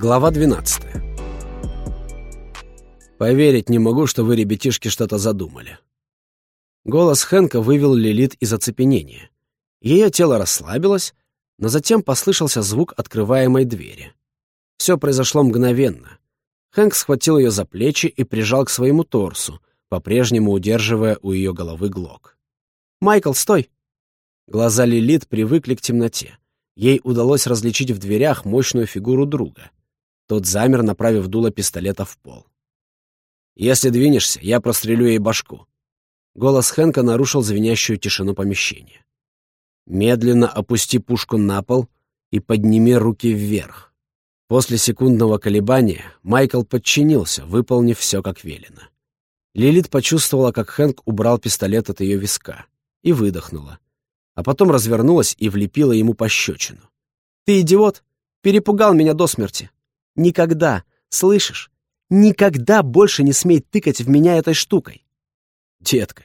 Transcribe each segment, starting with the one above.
Глава 12 «Поверить не могу, что вы, ребятишки, что-то задумали». Голос Хэнка вывел Лилит из оцепенения. Ее тело расслабилось, но затем послышался звук открываемой двери. Все произошло мгновенно. Хэнк схватил ее за плечи и прижал к своему торсу, по-прежнему удерживая у ее головы глок. «Майкл, стой!» Глаза Лилит привыкли к темноте. Ей удалось различить в дверях мощную фигуру друга. Тот замер, направив дуло пистолета в пол. «Если двинешься, я прострелю ей башку». Голос Хэнка нарушил звенящую тишину помещения. «Медленно опусти пушку на пол и подними руки вверх». После секундного колебания Майкл подчинился, выполнив все как велено. Лилит почувствовала, как Хэнк убрал пистолет от ее виска, и выдохнула, а потом развернулась и влепила ему пощечину. «Ты идиот! Перепугал меня до смерти! Никогда, слышишь, никогда больше не смей тыкать в меня этой штукой!» «Детка,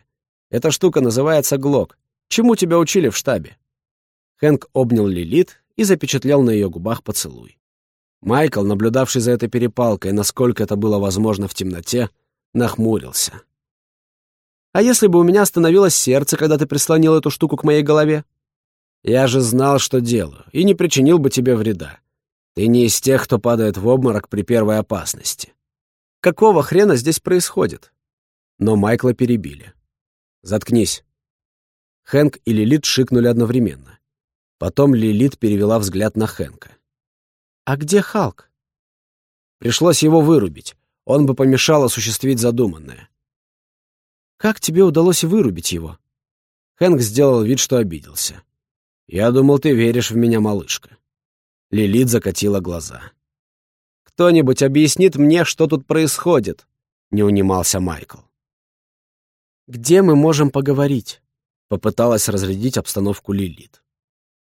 эта штука называется Глок. Чему тебя учили в штабе?» Хэнк обнял Лилит и запечатлел на ее губах поцелуй. Майкл, наблюдавший за этой перепалкой, насколько это было возможно в темноте, нахмурился. «А если бы у меня остановилось сердце, когда ты прислонил эту штуку к моей голове?» «Я же знал, что делаю, и не причинил бы тебе вреда. Ты не из тех, кто падает в обморок при первой опасности. Какого хрена здесь происходит?» Но Майкла перебили. «Заткнись». Хэнк и Лилит шикнули одновременно. Потом Лилит перевела взгляд на Хэнка. «А где Халк?» Пришлось его вырубить. Он бы помешал осуществить задуманное. «Как тебе удалось вырубить его?» Хэнк сделал вид, что обиделся. «Я думал, ты веришь в меня, малышка». Лилит закатила глаза. «Кто-нибудь объяснит мне, что тут происходит?» — не унимался Майкл. «Где мы можем поговорить?» — попыталась разрядить обстановку Лилит.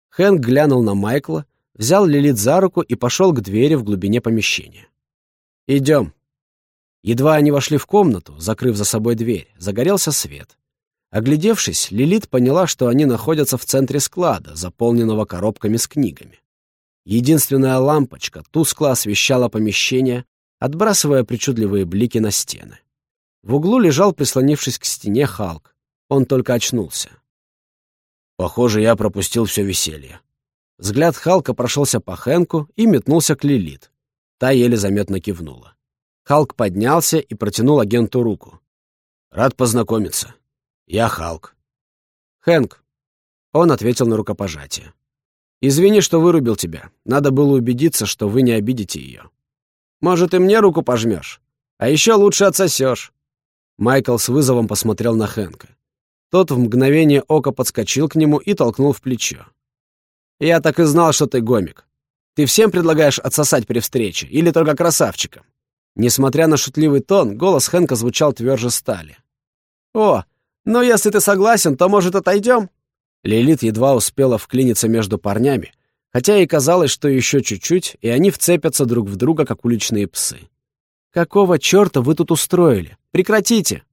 Хэнк глянул на Майкла, взял Лилит за руку и пошел к двери в глубине помещения. «Идем», Едва они вошли в комнату, закрыв за собой дверь, загорелся свет. Оглядевшись, Лилит поняла, что они находятся в центре склада, заполненного коробками с книгами. Единственная лампочка тускло освещала помещение, отбрасывая причудливые блики на стены. В углу лежал, прислонившись к стене, Халк. Он только очнулся. Похоже, я пропустил все веселье. Взгляд Халка прошелся по Хэнку и метнулся к Лилит. Та еле заметно кивнула. Халк поднялся и протянул агенту руку. «Рад познакомиться. Я Халк». «Хэнк». Он ответил на рукопожатие. «Извини, что вырубил тебя. Надо было убедиться, что вы не обидите ее. Может, и мне руку пожмешь? А еще лучше отсосешь». Майкл с вызовом посмотрел на Хэнка. Тот в мгновение ока подскочил к нему и толкнул в плечо. «Я так и знал, что ты гомик. Ты всем предлагаешь отсосать при встрече или только красавчикам?» Несмотря на шутливый тон, голос Хэнка звучал тверже стали. «О, ну если ты согласен, то, может, отойдем?» Лилит едва успела вклиниться между парнями, хотя и казалось, что еще чуть-чуть, и они вцепятся друг в друга, как уличные псы. «Какого черта вы тут устроили? Прекратите!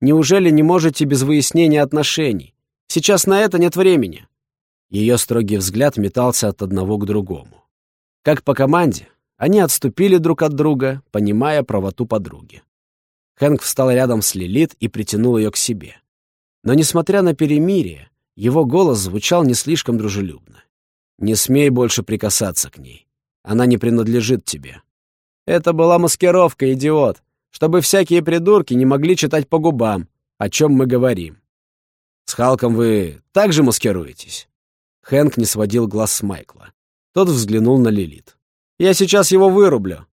Неужели не можете без выяснения отношений? Сейчас на это нет времени!» Ее строгий взгляд метался от одного к другому. Как по команде, они отступили друг от друга, понимая правоту подруги. Хэнк встал рядом с Лилит и притянул ее к себе. Но, несмотря на перемирие, его голос звучал не слишком дружелюбно. «Не смей больше прикасаться к ней. Она не принадлежит тебе». «Это была маскировка, идиот, чтобы всякие придурки не могли читать по губам, о чем мы говорим». «С Халком вы также маскируетесь?» Хэнк не сводил глаз с Майкла. Тот взглянул на Лилит. Я сейчас его вырублю».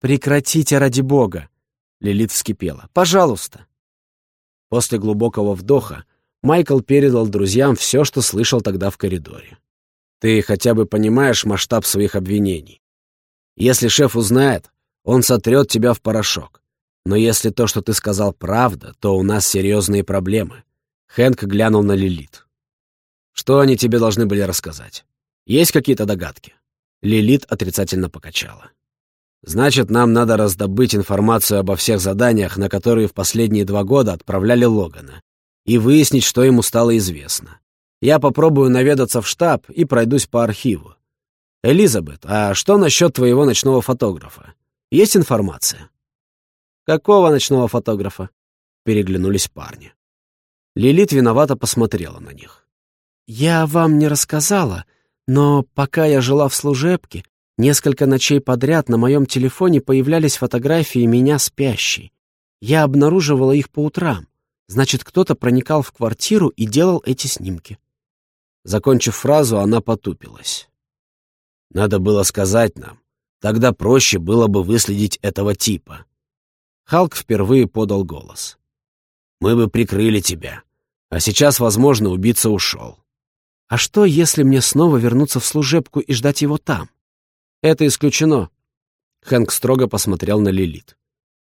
«Прекратите ради бога!» Лилит вскипела. «Пожалуйста!» После глубокого вдоха Майкл передал друзьям все, что слышал тогда в коридоре. «Ты хотя бы понимаешь масштаб своих обвинений. Если шеф узнает, он сотрет тебя в порошок. Но если то, что ты сказал, правда, то у нас серьезные проблемы». Хэнк глянул на Лилит. «Что они тебе должны были рассказать? Есть какие-то догадки?» Лилит отрицательно покачала. «Значит, нам надо раздобыть информацию обо всех заданиях, на которые в последние два года отправляли Логана, и выяснить, что ему стало известно. Я попробую наведаться в штаб и пройдусь по архиву. «Элизабет, а что насчет твоего ночного фотографа? Есть информация?» «Какого ночного фотографа?» Переглянулись парни. Лилит виновато посмотрела на них. «Я вам не рассказала, но пока я жила в служебке, несколько ночей подряд на моем телефоне появлялись фотографии меня спящей. Я обнаруживала их по утрам. Значит, кто-то проникал в квартиру и делал эти снимки. Закончив фразу, она потупилась. «Надо было сказать нам. Тогда проще было бы выследить этого типа». Халк впервые подал голос. «Мы бы прикрыли тебя. А сейчас, возможно, убийца ушел. А что, если мне снова вернуться в служебку и ждать его там? Это исключено. Хэнк строго посмотрел на Лилит.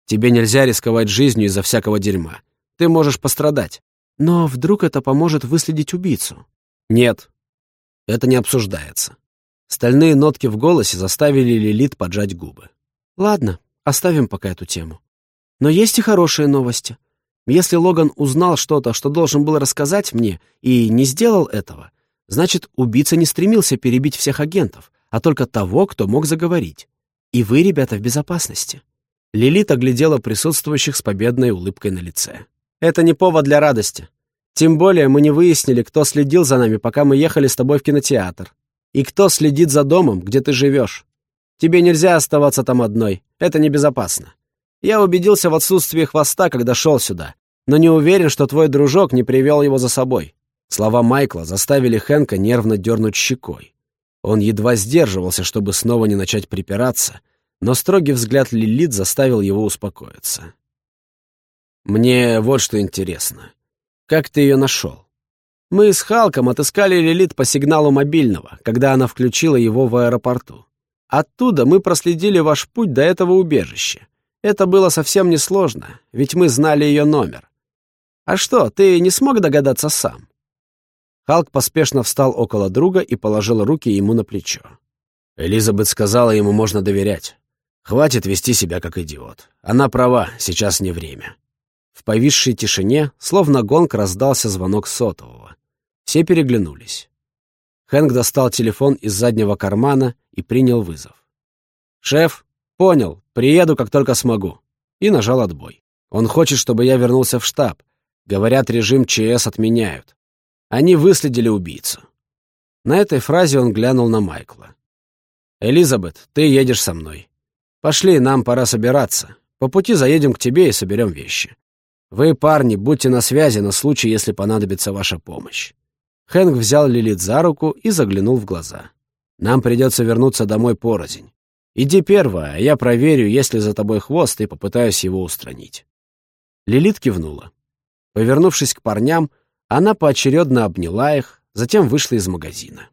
Тебе нельзя рисковать жизнью из-за всякого дерьма. Ты можешь пострадать. Но вдруг это поможет выследить убийцу? Нет. Это не обсуждается. Стальные нотки в голосе заставили Лилит поджать губы. Ладно, оставим пока эту тему. Но есть и хорошие новости. Если Логан узнал что-то, что должен был рассказать мне, и не сделал этого, Значит, убийца не стремился перебить всех агентов, а только того, кто мог заговорить. И вы, ребята, в безопасности. Лилит оглядела присутствующих с победной улыбкой на лице. Это не повод для радости. Тем более мы не выяснили, кто следил за нами, пока мы ехали с тобой в кинотеатр. И кто следит за домом, где ты живешь. Тебе нельзя оставаться там одной. Это небезопасно. Я убедился в отсутствии хвоста, когда шел сюда, но не уверен, что твой дружок не привел его за собой. Слова Майкла заставили Хэнка нервно дернуть щекой. Он едва сдерживался, чтобы снова не начать припираться, но строгий взгляд Лилит заставил его успокоиться. «Мне вот что интересно. Как ты ее нашел?» «Мы с Халком отыскали Лилит по сигналу мобильного, когда она включила его в аэропорту. Оттуда мы проследили ваш путь до этого убежища. Это было совсем несложно, ведь мы знали ее номер. А что, ты не смог догадаться сам?» Халк поспешно встал около друга и положил руки ему на плечо. Элизабет сказала, ему можно доверять. Хватит вести себя как идиот. Она права, сейчас не время. В повисшей тишине, словно гонг, раздался звонок сотового. Все переглянулись. Хэнк достал телефон из заднего кармана и принял вызов. «Шеф, понял, приеду, как только смогу». И нажал отбой. Он хочет, чтобы я вернулся в штаб. Говорят, режим ЧС отменяют. Они выследили убийцу. На этой фразе он глянул на Майкла. «Элизабет, ты едешь со мной. Пошли, нам пора собираться. По пути заедем к тебе и соберем вещи. Вы, парни, будьте на связи на случай, если понадобится ваша помощь». Хэнк взял Лилит за руку и заглянул в глаза. «Нам придется вернуться домой порознь. Иди первая, а я проверю, есть ли за тобой хвост, и попытаюсь его устранить». Лилит кивнула. Повернувшись к парням, она поочередно обняла их, затем вышла из магазина.